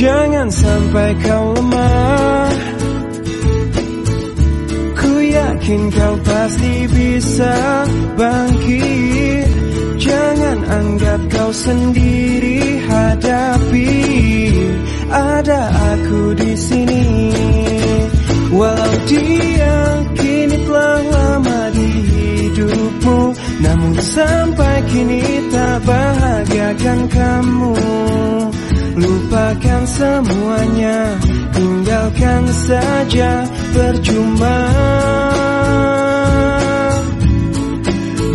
Jangan sampai kau lemah. Ku yakin kau pasti bisa bangkit. Jangan anggap kau sendiri hadapi. Ada aku di sini. Walau dia kini telah lama di hidupmu Namun sampai kini tak bahagiakan kamu Lupakan semuanya Tinggalkan saja percuma.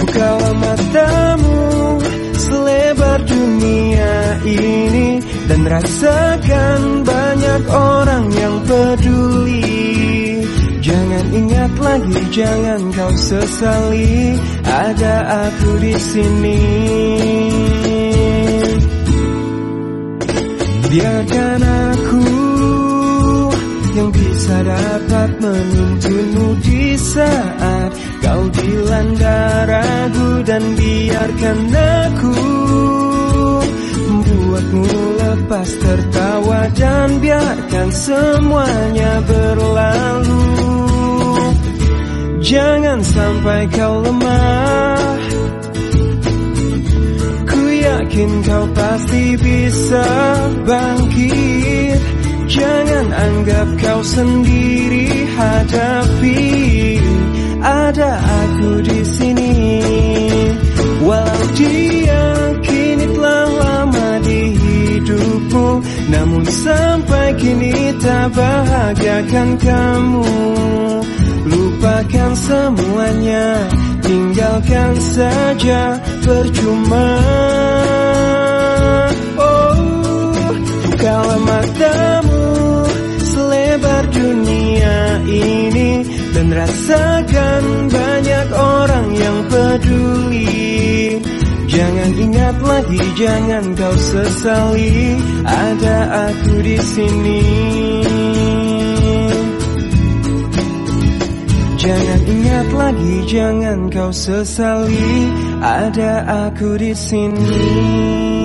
Bukalah matamu Selebar dunia ini Dan rasakan banyak orang yang peduli. Jangan ingat lagi, jangan kau sesali Ada aku di sini Biarkan aku yang bisa dapat menuntunmu di saat kau dilanda ragu dan biarkan aku membuatmu lepas tertawa dan biarkan semuanya berlalu. Jangan sampai kau lemah yakin kau pasti bisa bangkit. Jangan anggap kau sendiri hadapi. Ada aku di sini. Walau dia kini telah lama di hidupmu Namun sampai kini tak bahagiakan kamu. Lupakan semuanya Tinggalkan saja percuma ini Dan rasakan banyak orang yang peduli Jangan ingat lagi, jangan kau sesali Ada aku di sini Jangan ingat lagi, jangan kau sesali, ada aku di sini.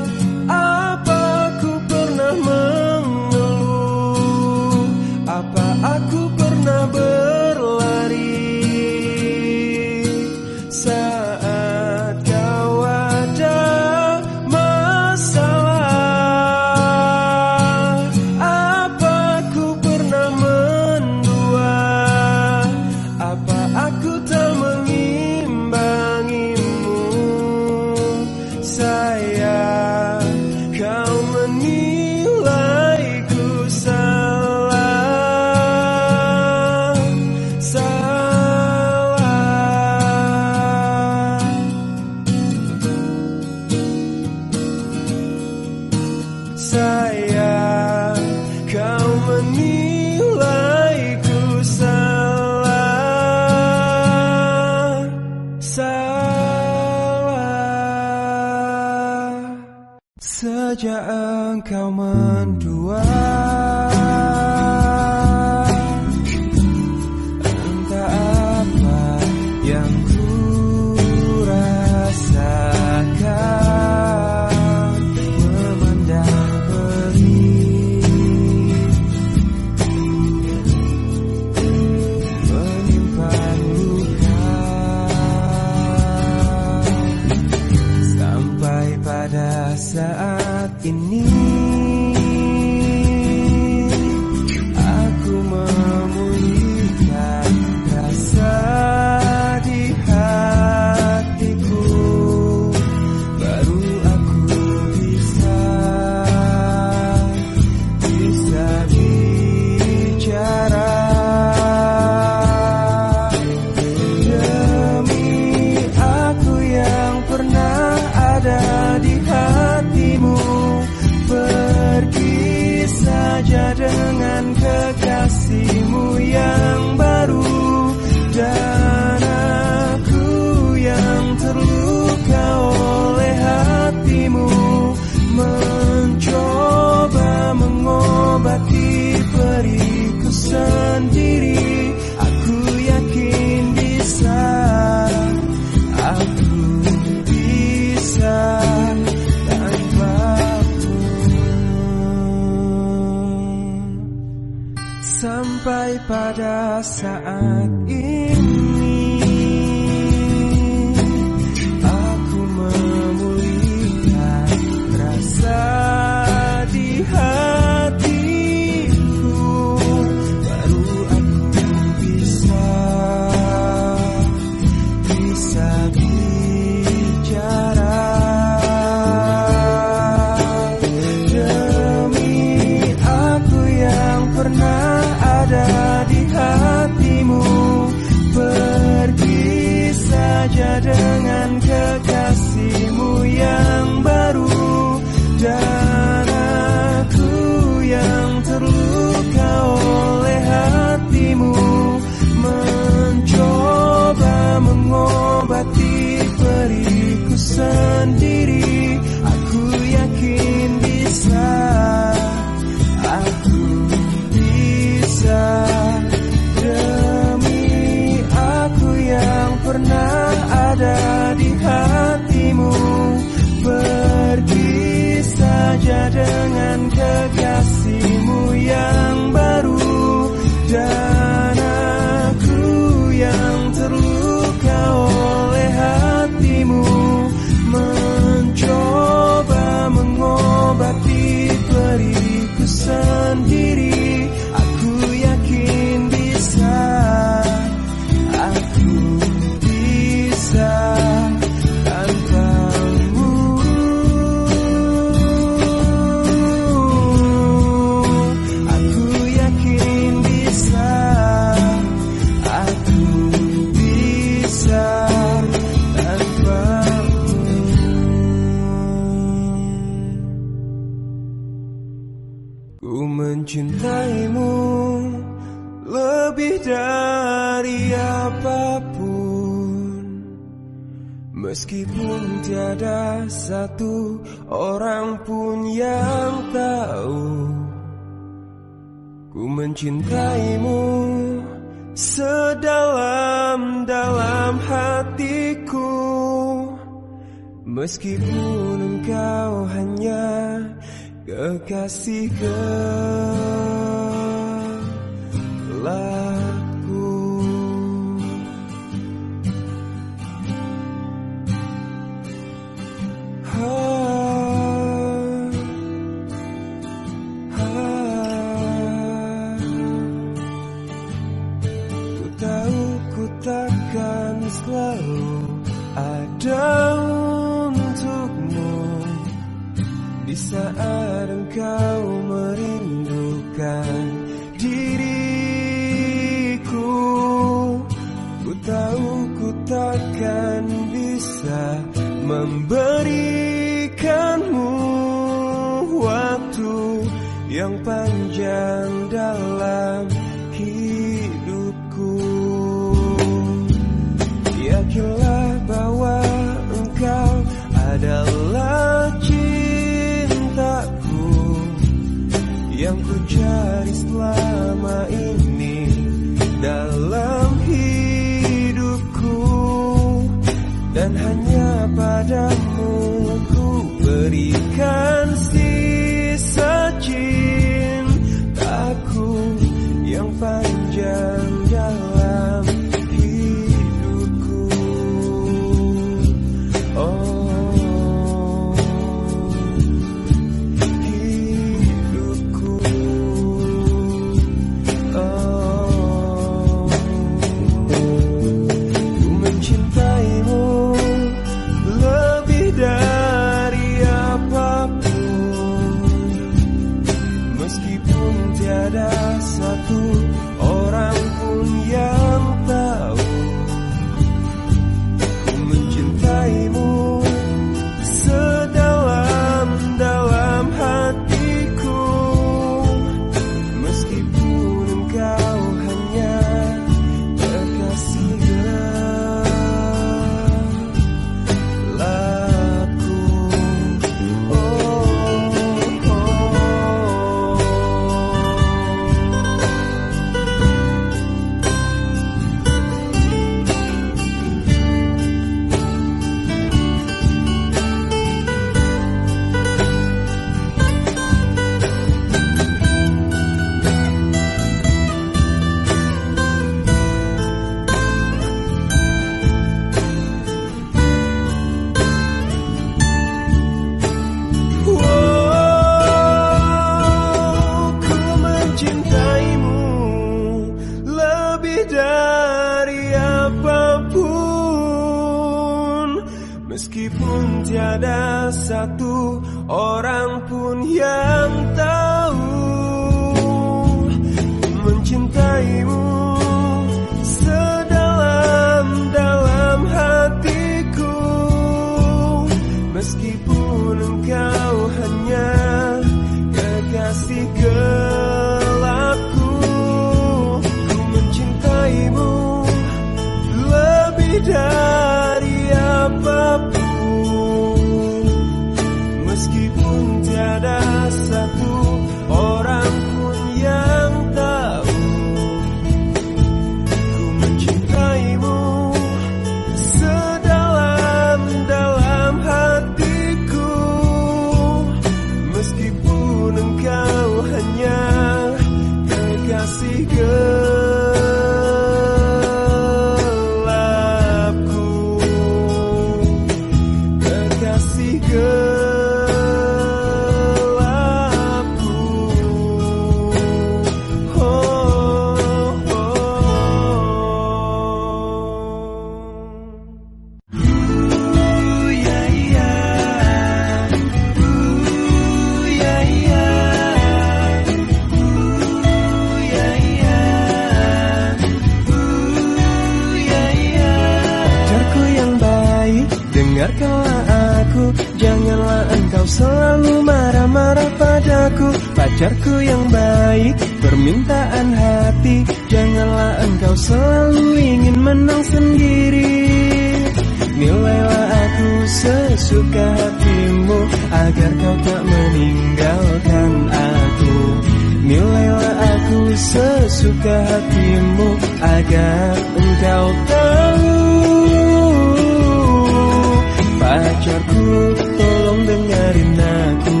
Pacarku tolong dengerin aku.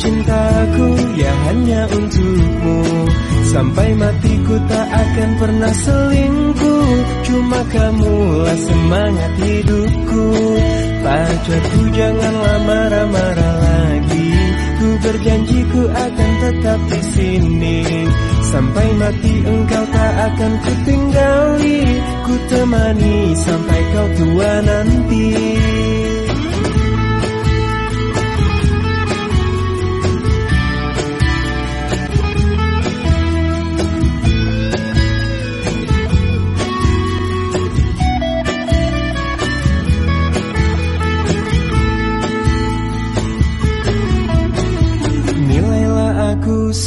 Cintaku ya hanya untukmu. Sampai matiku tak akan pernah selingkuh. Cuma kamulah semangat hidupku. Pacarku janganlah marah-marah lagi. Ku berjanji ku akan tetap di sini. Sampai mati engkau tak akan ku tinggali Ku temani sampai kau tua nanti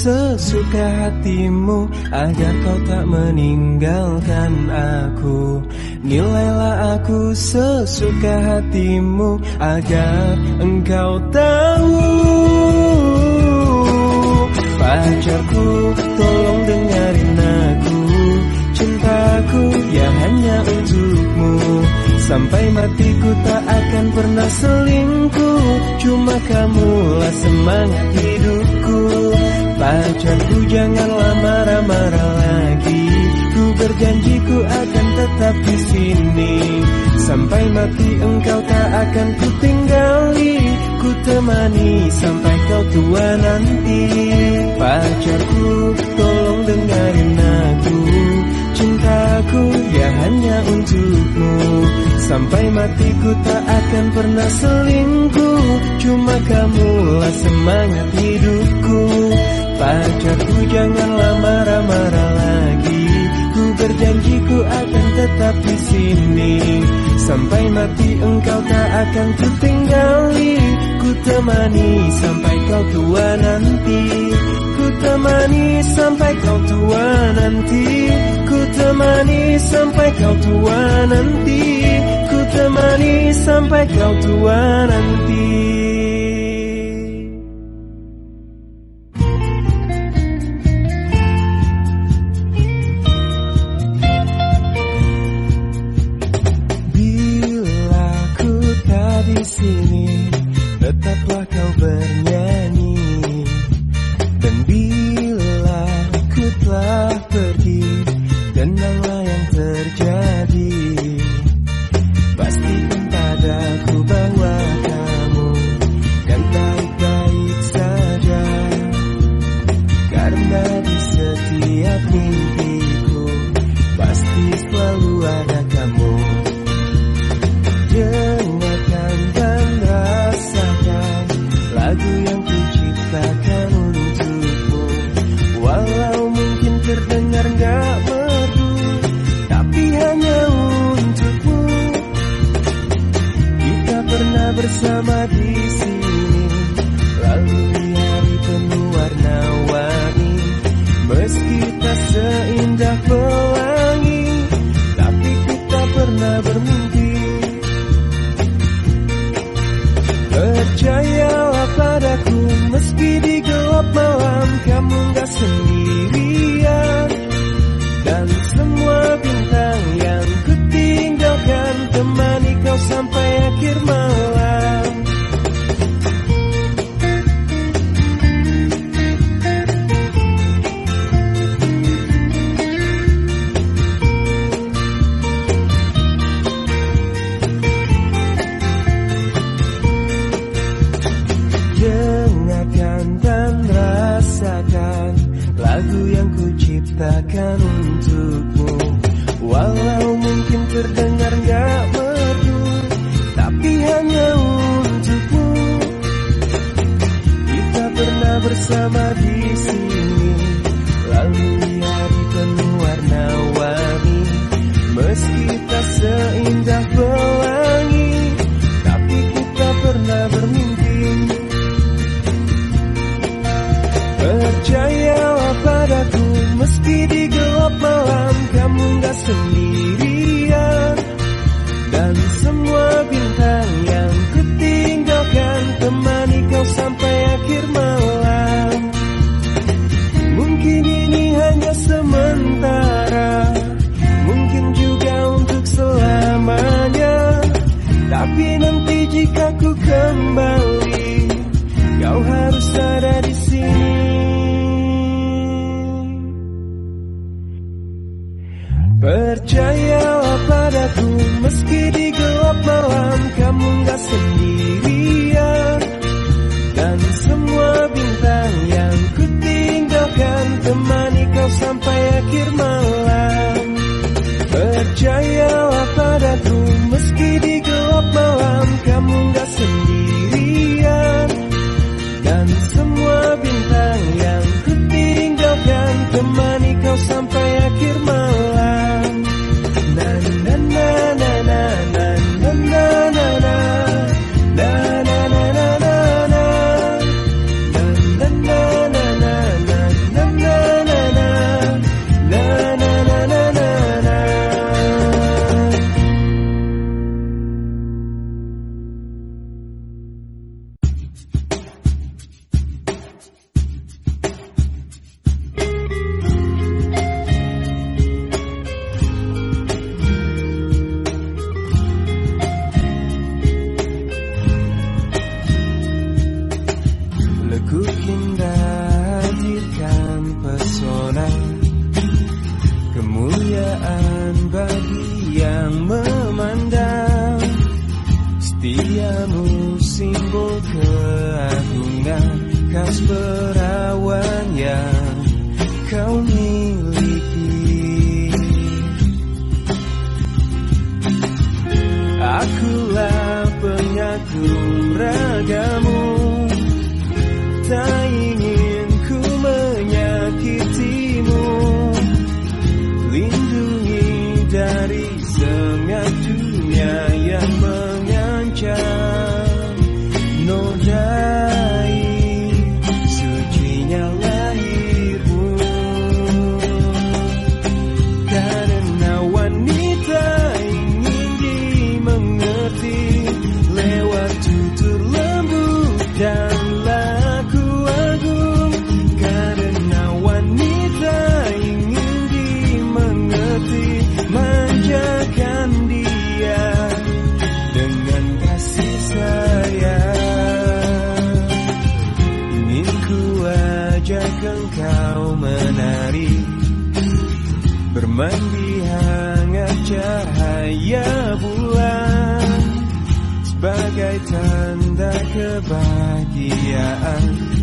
sesuka hatimu Agar kau tak meninggalkan aku. Nilailah aku sesuka hatimu Agar engkau tahu. Pacarku tolong dengarin aku. Cintaku ya hanya untukmu. Sampai matiku tak akan pernah selingkuh. Cuma kamulah semangat hidupku Pacarku janganlah marah-marah lagi. Ku berjanji ku akan tetap di sini. Sampai mati engkau tak akan ku tinggali. Ku temani sampai kau tua nanti. Pacarku tolong dengarin aku. Cintaku ya hanya untukmu. Sampai matiku tak akan pernah selingkuh. Cuma kamulah semangat hidupku Pacarku janganlah marah-marah lagi. Ku berjanji ku akan tetap di sini. Sampai mati engkau tak akan ku tinggali Ku temani sampai kau tua nanti. Ku temani sampai kau tua nanti. Ku temani sampai kau tua nanti. Ku temani sampai kau tua nanti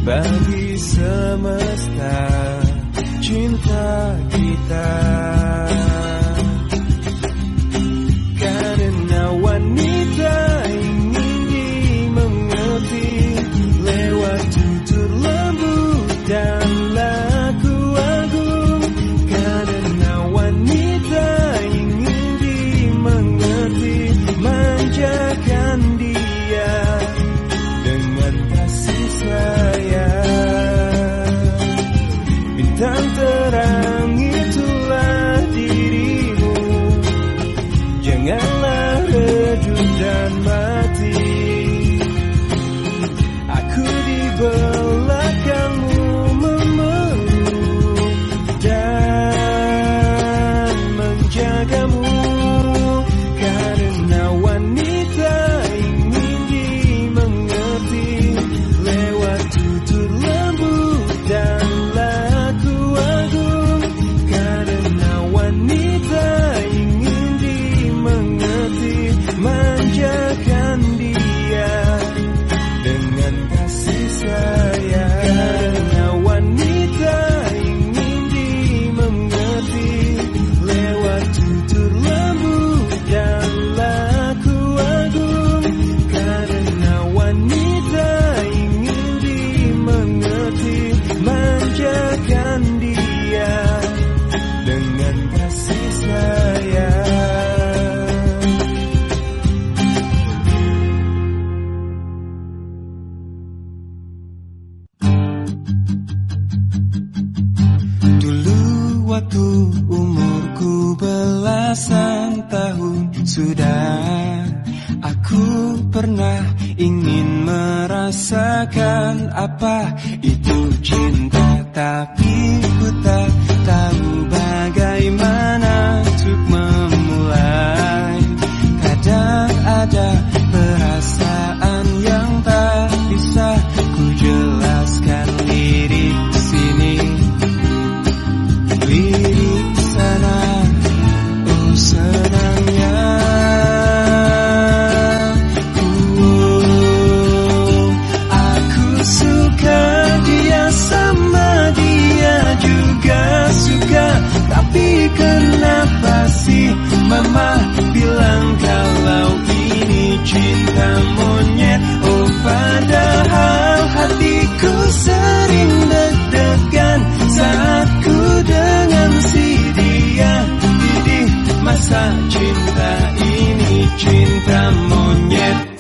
Bagi semesta cinta kita cinta ini cinta monyet.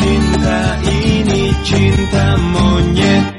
cinta ini cinta monyet.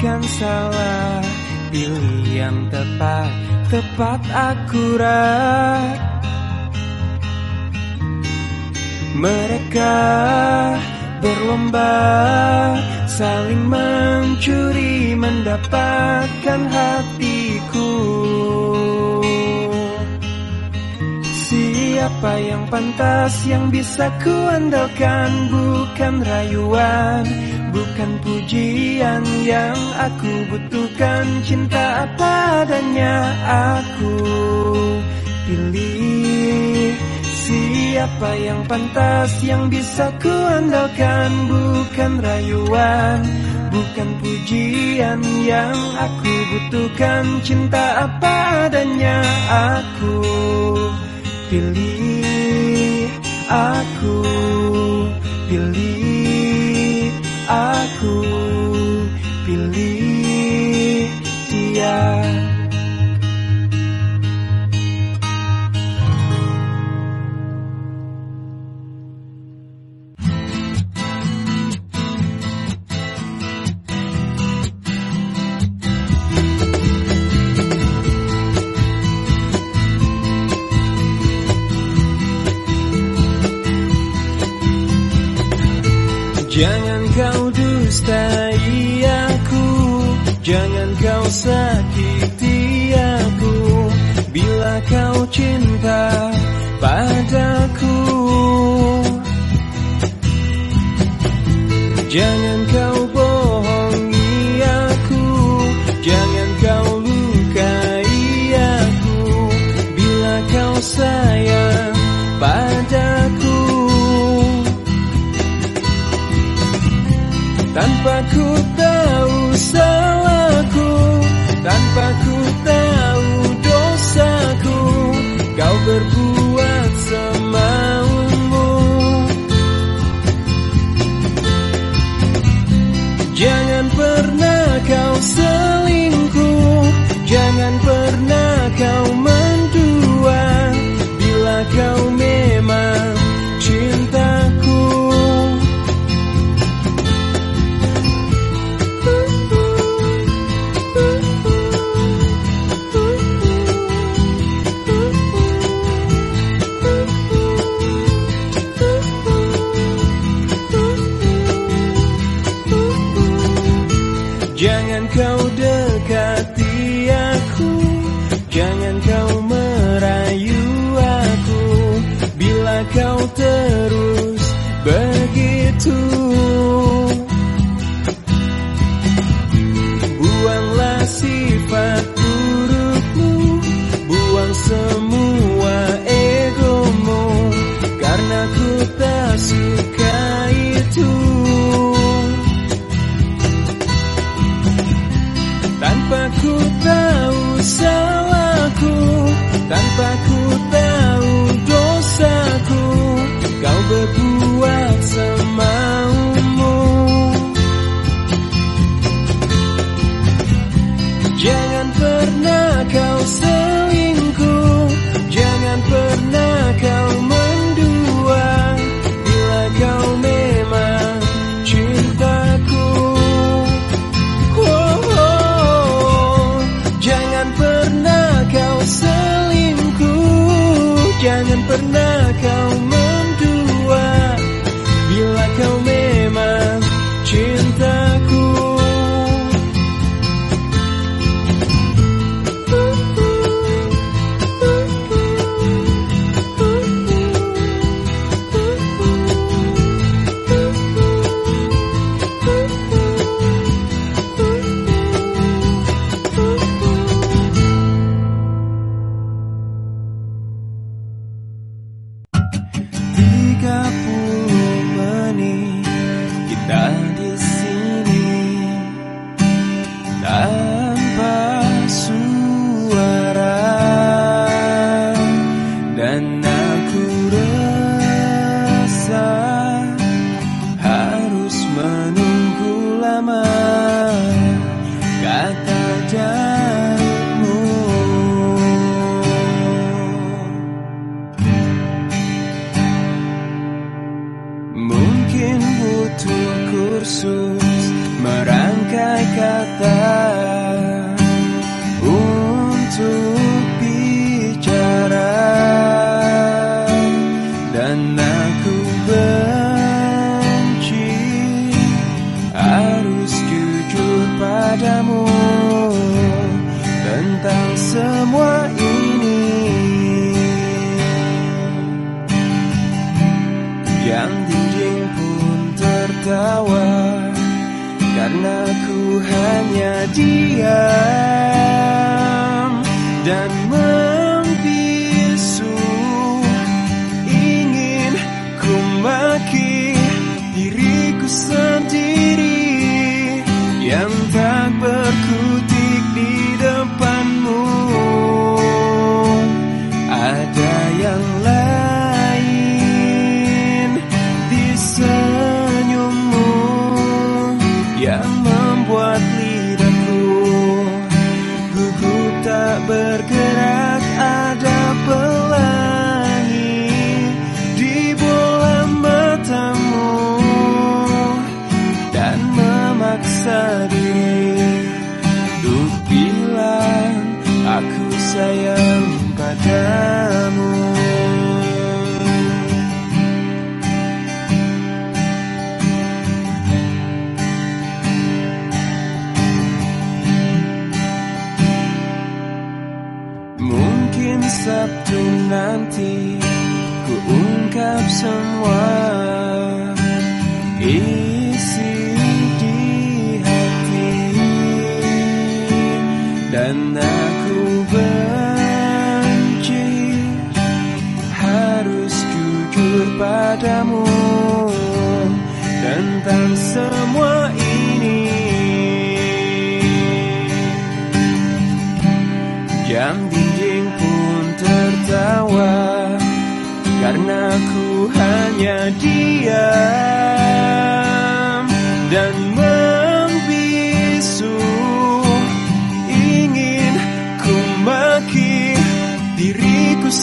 bukan salah Pilih yang tepat, tepat akurat. Mereka berlomba Saling mencuri mendapatkan hatiku. Siapa yang pantas yang bisa kuandalkan Bukan rayuan Bukan pujian yang aku butuhkan. Cinta padanya aku pilih. Siapa yang pantas yang bisa kuandalkan, Bukan rayuan Bukan pujian yang aku butuhkan. Cinta apa adanya aku pilih. Aku pilih aku pilih dia. Dustai aku Jangan kau sakiti aku. Bila kau cinta padaku Jangan Tanpa ku tahu salahku Tanpa ku tahu dosaku Kau berbuat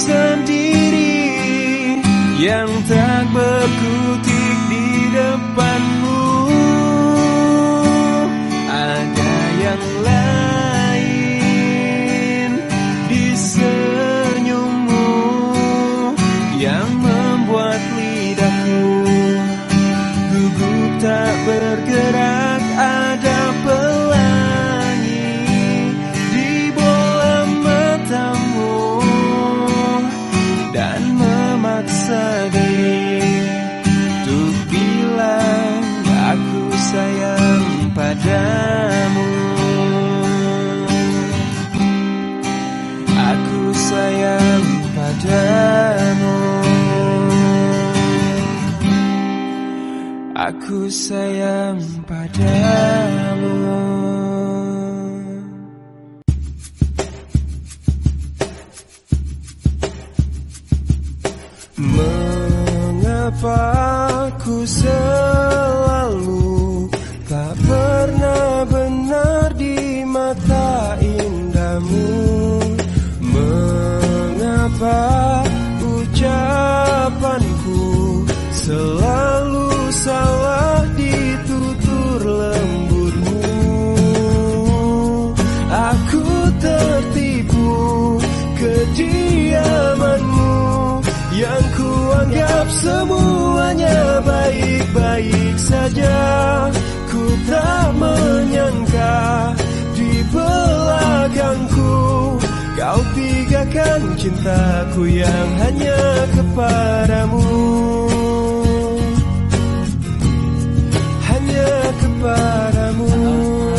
sendiri yang tak berkutik sayang padamu baik-baik saja. Ku tak menyangka di belakangku Kau tinggalkan cintaku yang hanya kepadamu. Hanya kepadamu.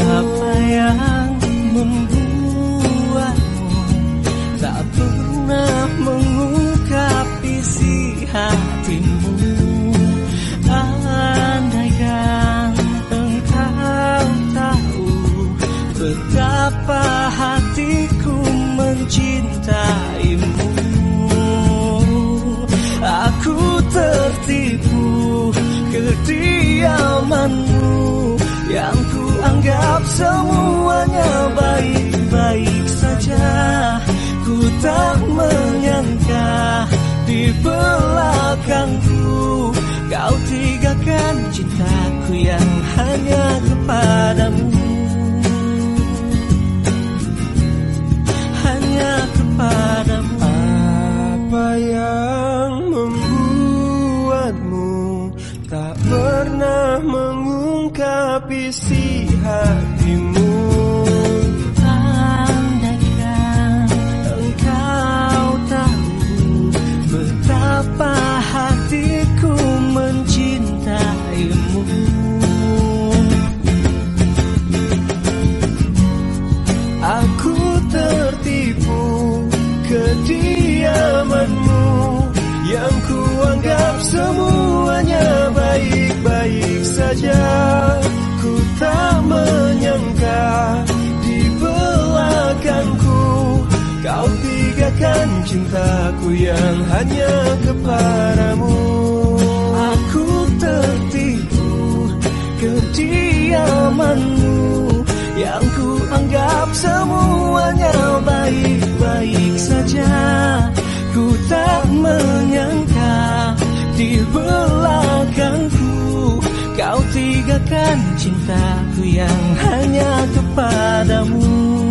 Apa yang membuatmu tak pernah mengungkap isi hatimu? Kediamanmu yang ku anggap semuanya baik-baik saja. Ku tak menyangka di belakangku kau tinggalkan cintaku yang hanya kepadamu. Semuanya baik-baik saja. Ku tak menyangka di belakangku kau tinggalkan cintaku yang hanya kepadamu. Aku tertipu kediamanmu yang ku anggap semuanya baik-baik saja. Ku tak menyangka di belakangku kau tinggalkan cintaku yang hanya kepadamu.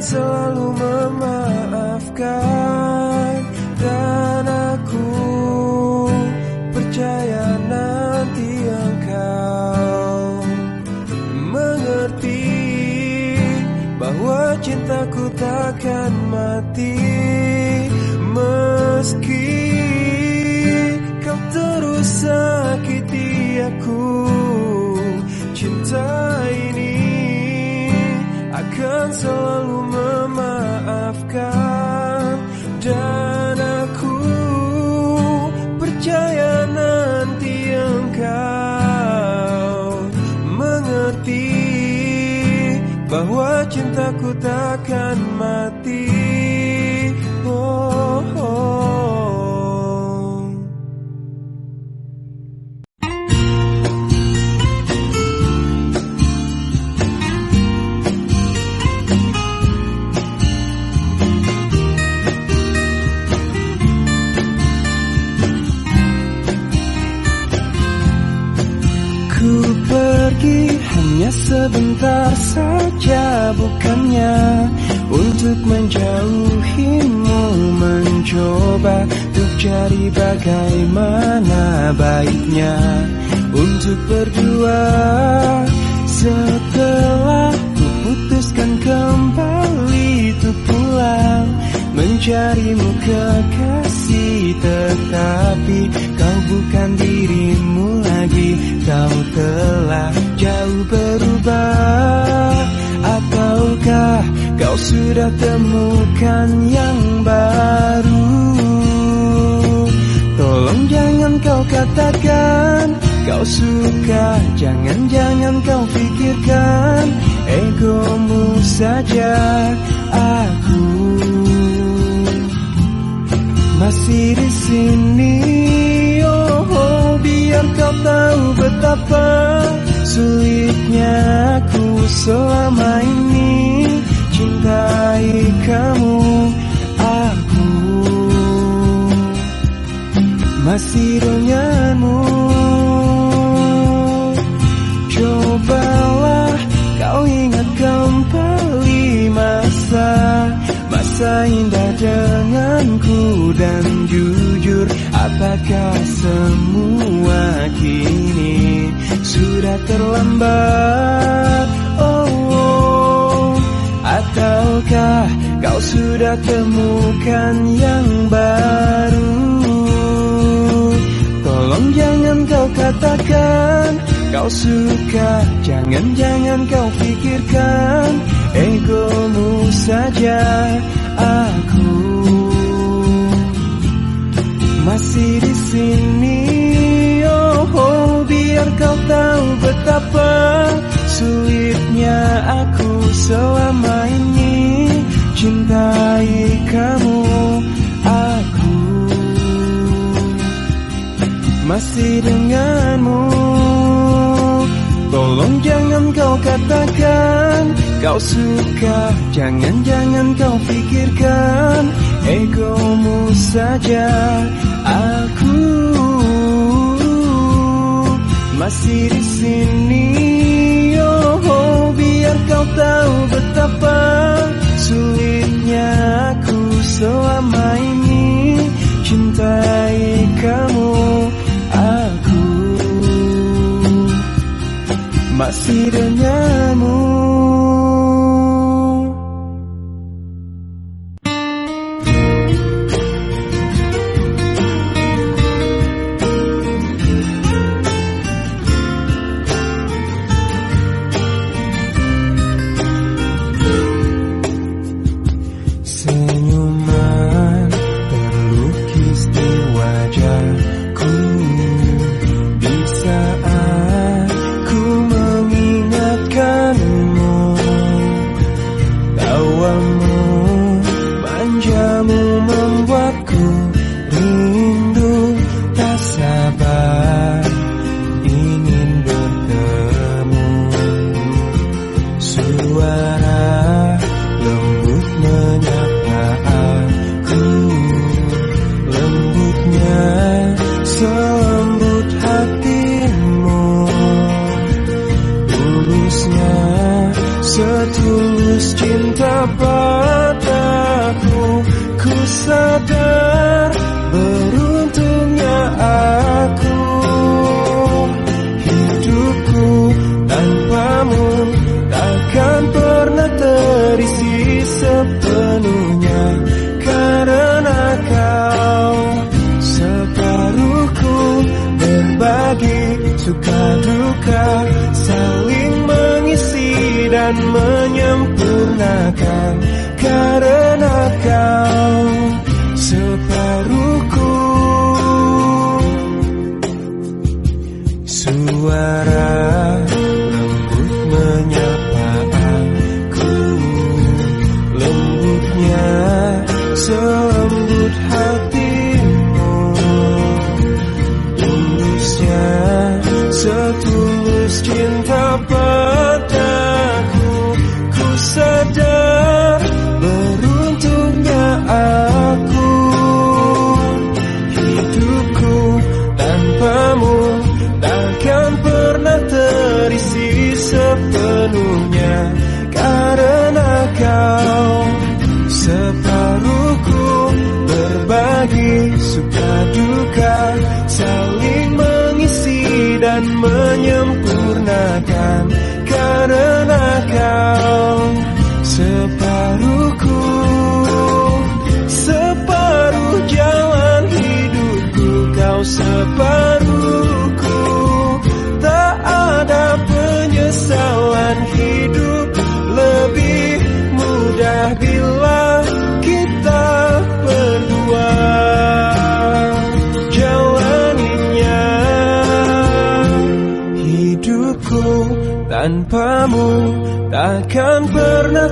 Selalu memaafkan Dan aku percaya nanti engkau mengerti Bahwa cintaku takkan akan selalu memaafkan. Dan aku percaya nanti engkau mengerti Bahwa cintaku takkan mati sebentar saja bukannya Untuk menjauhimu mencoba Untuk cari bagaimana baiknya. Untuk berdua Setelah ku putuskan kembali Untuk pulang Mencarimu kekasih Tetapi kau bukan dirimu lagi Kau telah jauh berubah. Ataukah kau sudah temukan yang baru? Tolong jangan kau katakan Kau suka. Jangan-jangan kau pikirkan Egomu saja. Aku masih di sini. Oh, oh biar kau tahu betapa sulitnya aku selama ini cintai kamu aku. Masih denganmu. Cobalah kau ingat kembali masa masa indah denganku dan jujur apakah semua kini sudah terlambat. Oh, oh. Ataukah kau sudah temukan yang baru? Tolong jangan kau katakan Kau suka. Jangan-jangan kau pikirkan Egomu saja. Aku Masih di sini kau tahu betapa Sulitnya aku selama ini. Cintai kamu masih denganmu. Tolong jangan kau katakan Kau suka. Jangan-jangan kau pikirkan Egomu saja. Aku Masih di sini. Oh, oh Biar kau tahu betapa Sulitnya aku selama ini. Cintai kamu masih denganmu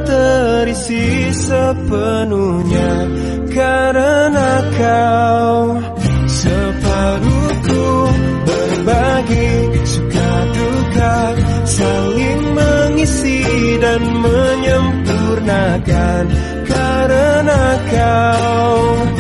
terisi sepenuhnya karena kau. Separuhku berbagi suka duka saling mengisi dan menyempurnakan karena kau.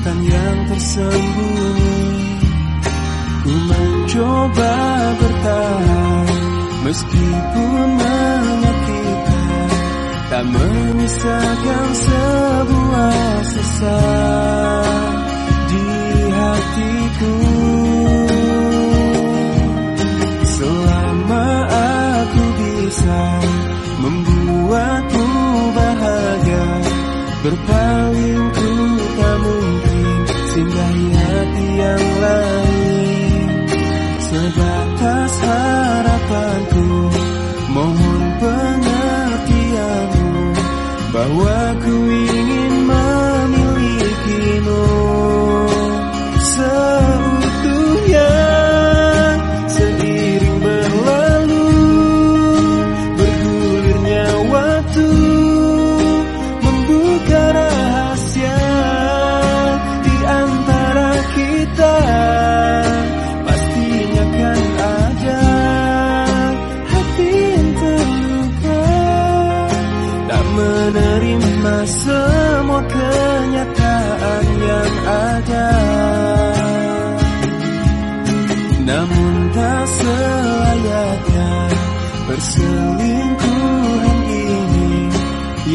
Setan yang tersembunyi. Ku mencoba bertahan Meskipun menyakitkan Tak memisahkan sebuah sesat Di hatiku. Selama aku bisa Membuatmu bahagia Berpaling yang lain. Sebatas harapan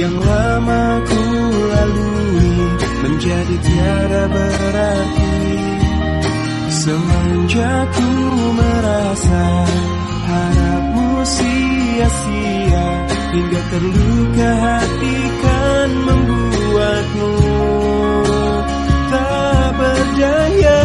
yang lama ku lalui menjadi tiada berarti. Semenjak ku merasa harapmu sia-sia Hingga terluka hati kan membuatmu tak berdaya.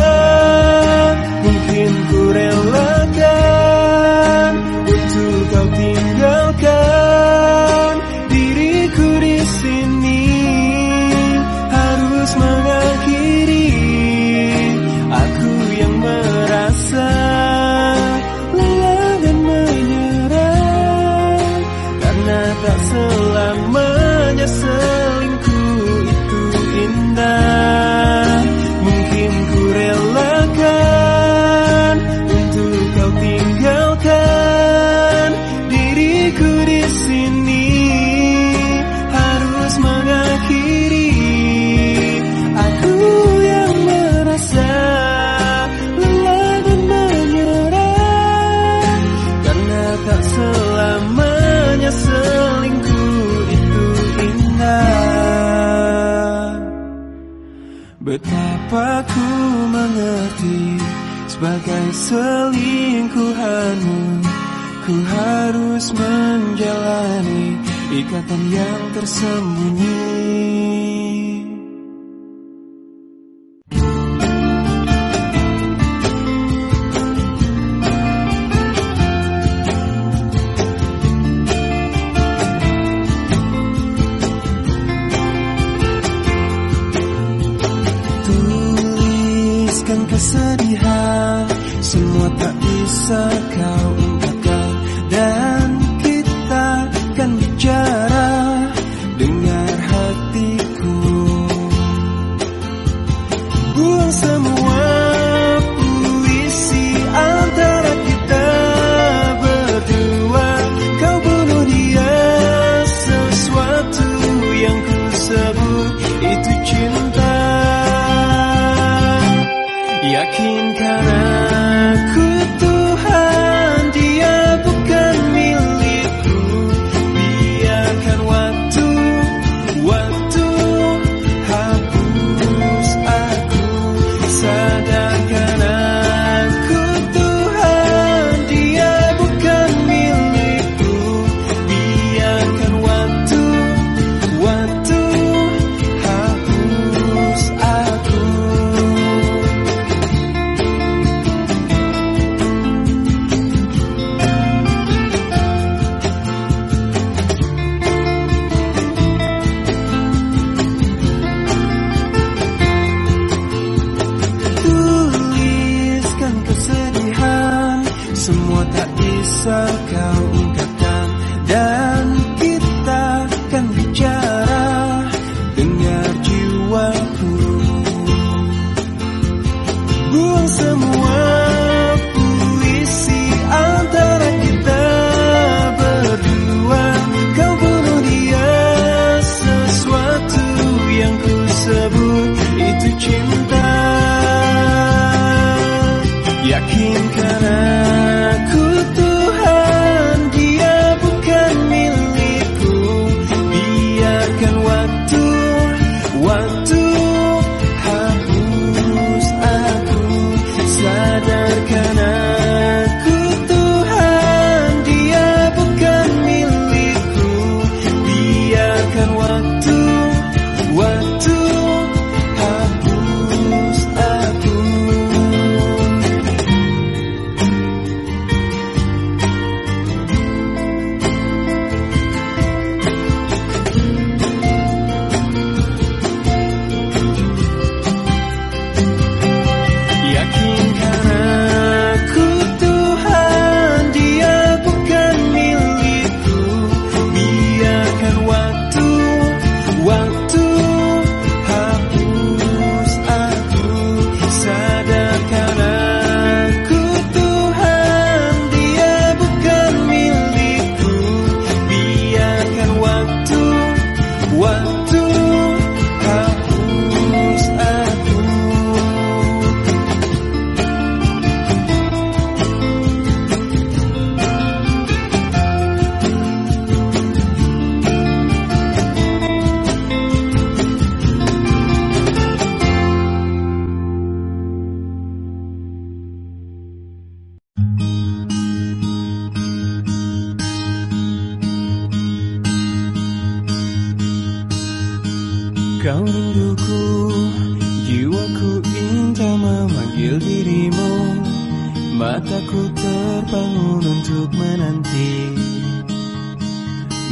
Selingkuhanmu Ku harus menjalani ikatan yang tersembunyi bisa kau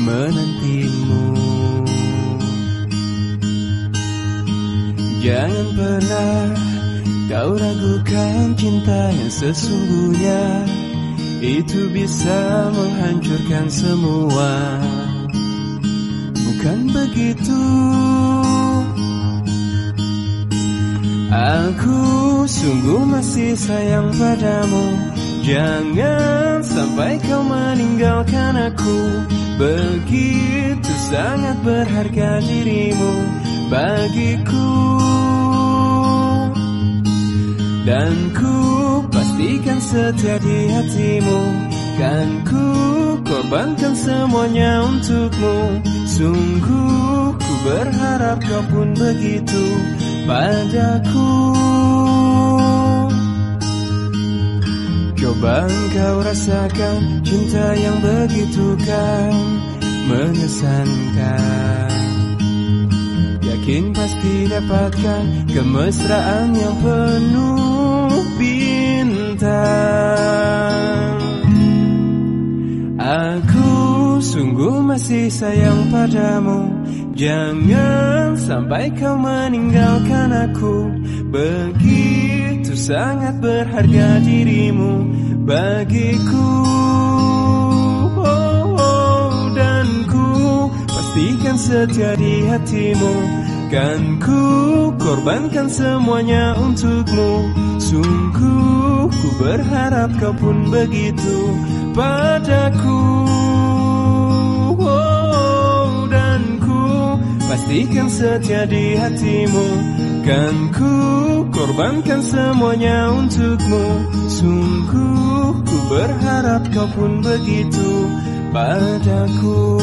menantimu. Jangan pernah kau ragukan cinta yang sesungguhnya. Itu bisa menghancurkan semua. Bukan begitu. Aku sungguh masih sayang padamu. Jangan sampai kau meninggalkan aku. Begitu sangat berharga dirimu bagiku. Dan ku pastikan setia di hatimu Kan ku korbankan semuanya untukmu. Sungguh ku berharap kau pun begitu padaku. Coba engkau rasakan cinta yang begitu kan mengesankan. Yakin pasti dapatkan kemesraan yang penuh bintang. Aku sungguh masih sayang padamu. Jangan sampai kau meninggalkan aku. Begitu sangat berharga dirimu bagiku oh, oh, Dan ku pastikan setia di hatimu. Kan ku korbankan semuanya untukmu. Sungguh ku berharap kau pun begitu padaku. Oh, Dan ku pastikan setia di hatimu. Kan ku korbankan semuanya untukmu. Sungguh ku berharap kau pun begitu padaku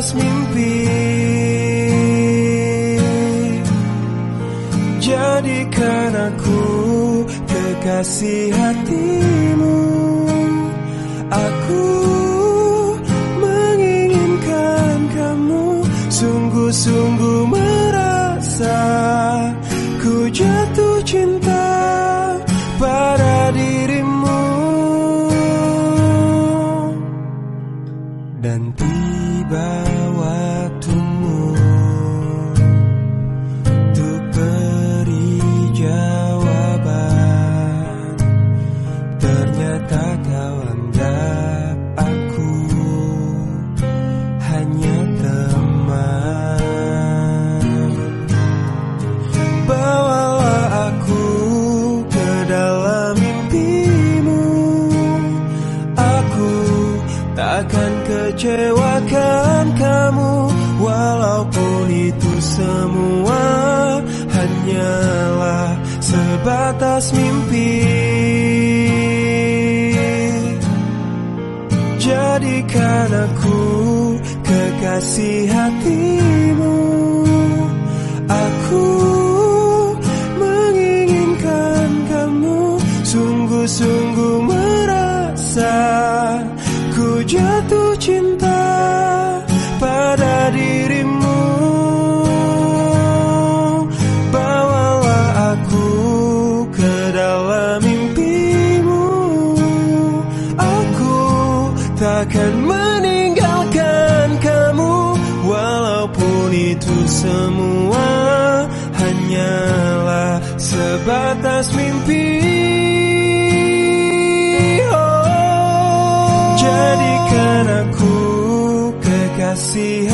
atas mimpi. Jadikan aku kekasih hatimu. Aku menginginkan kamu Sungguh-sungguh merasa atas mimpi. Jadikan aku kekasih hati. see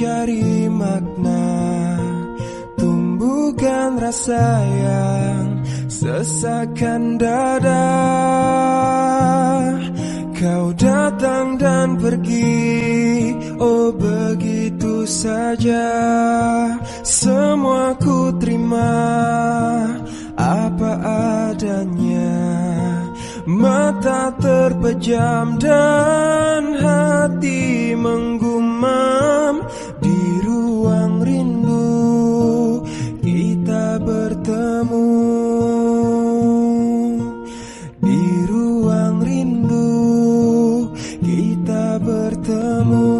Cari makna. Tumbuhkan rasa yang sesakan dada Kau datang dan pergi Oh begitu saja. Semua ku terima Apa adanya. Mata terpejam dan hati menggumam. bersamamu di ruang rindu kita bertemu.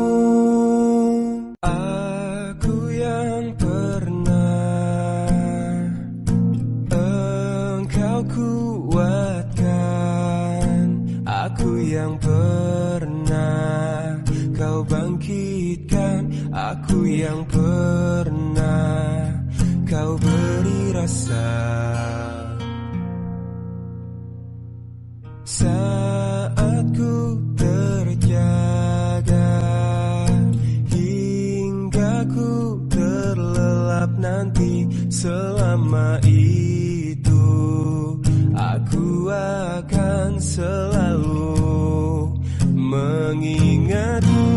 Aku yang pernah engkau kuatkan. Aku yang pernah kau bangkitkan. Aku yang pernah biasa saat ku terjaga hingga ku terlelap nanti selama itu aku akan selalu mengingatmu.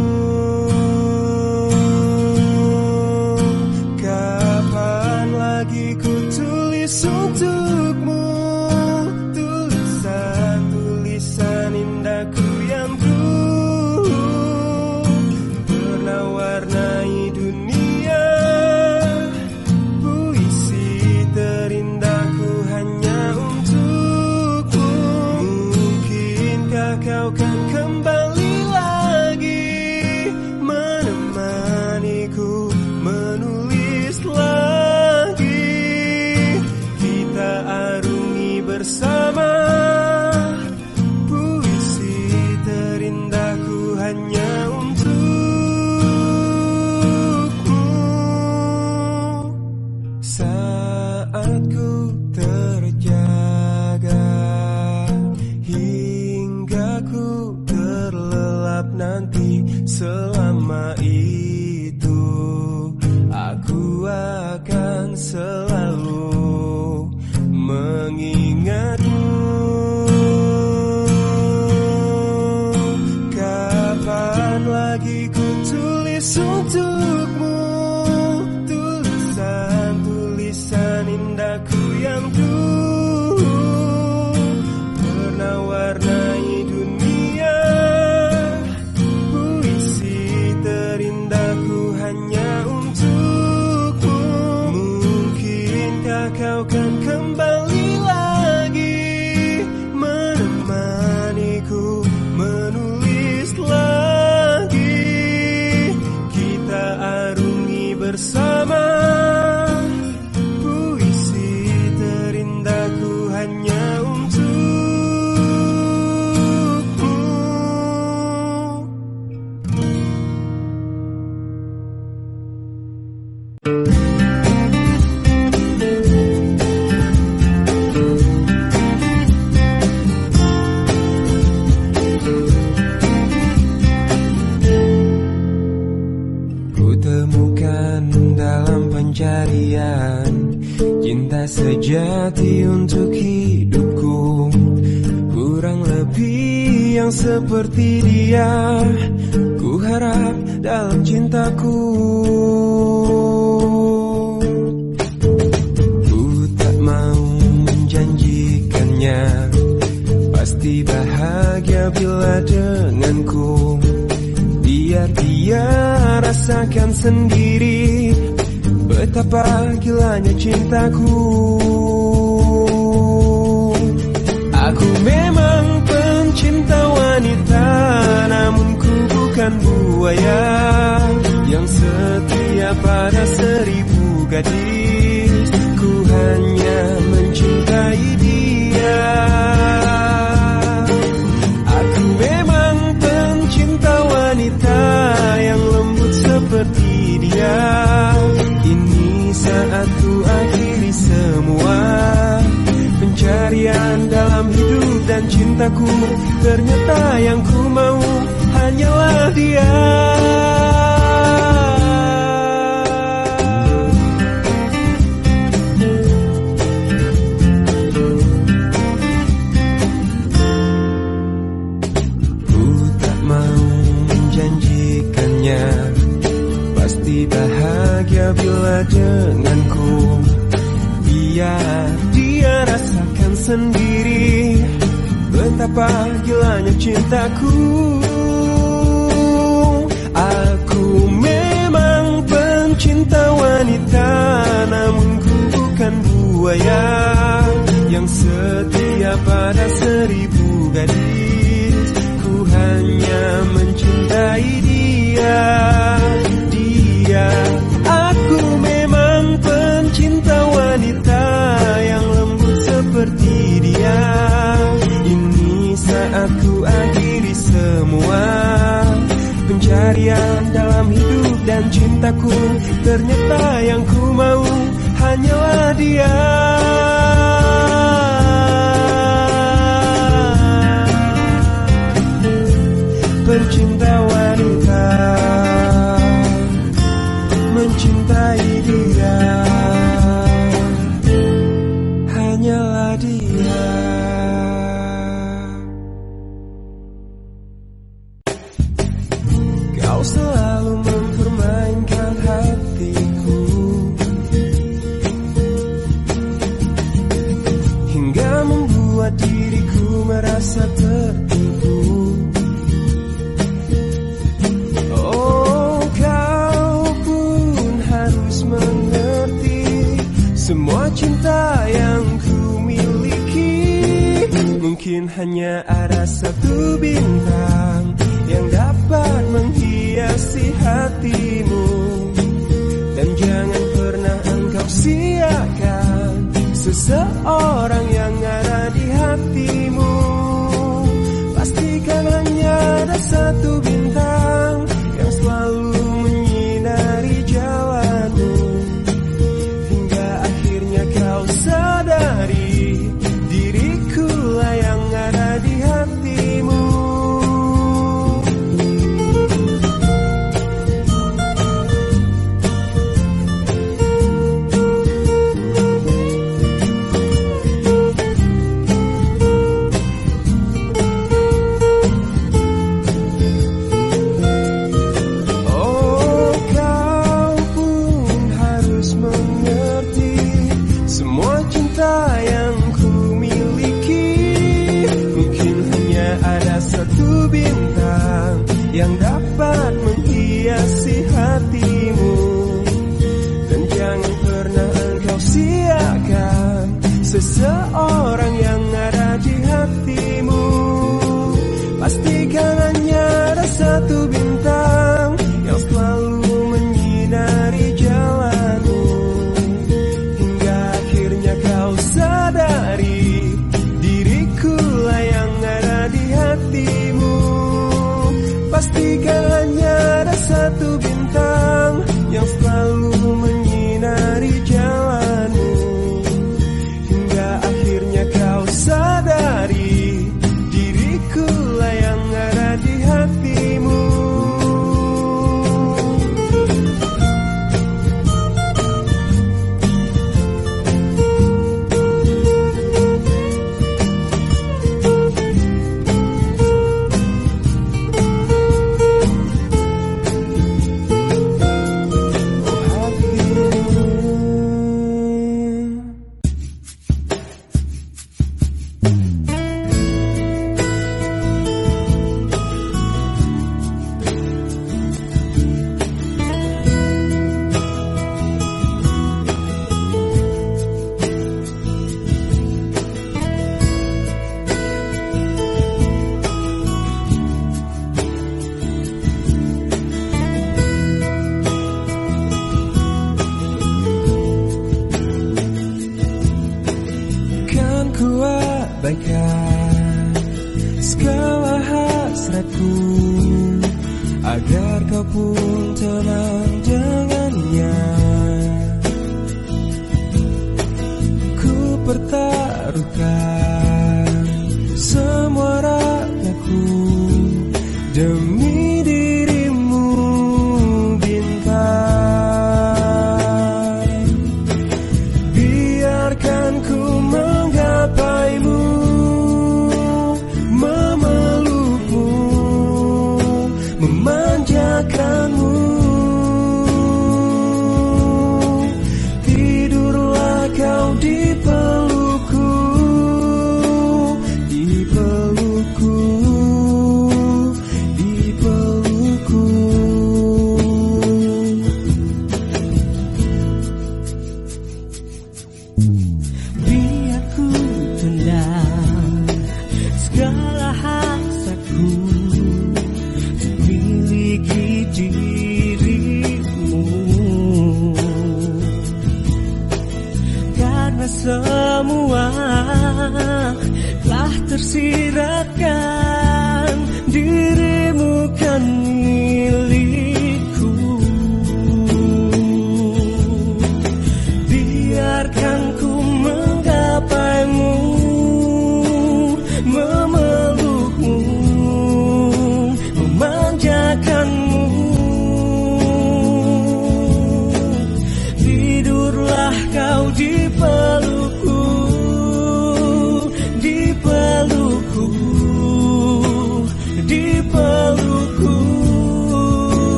So oh,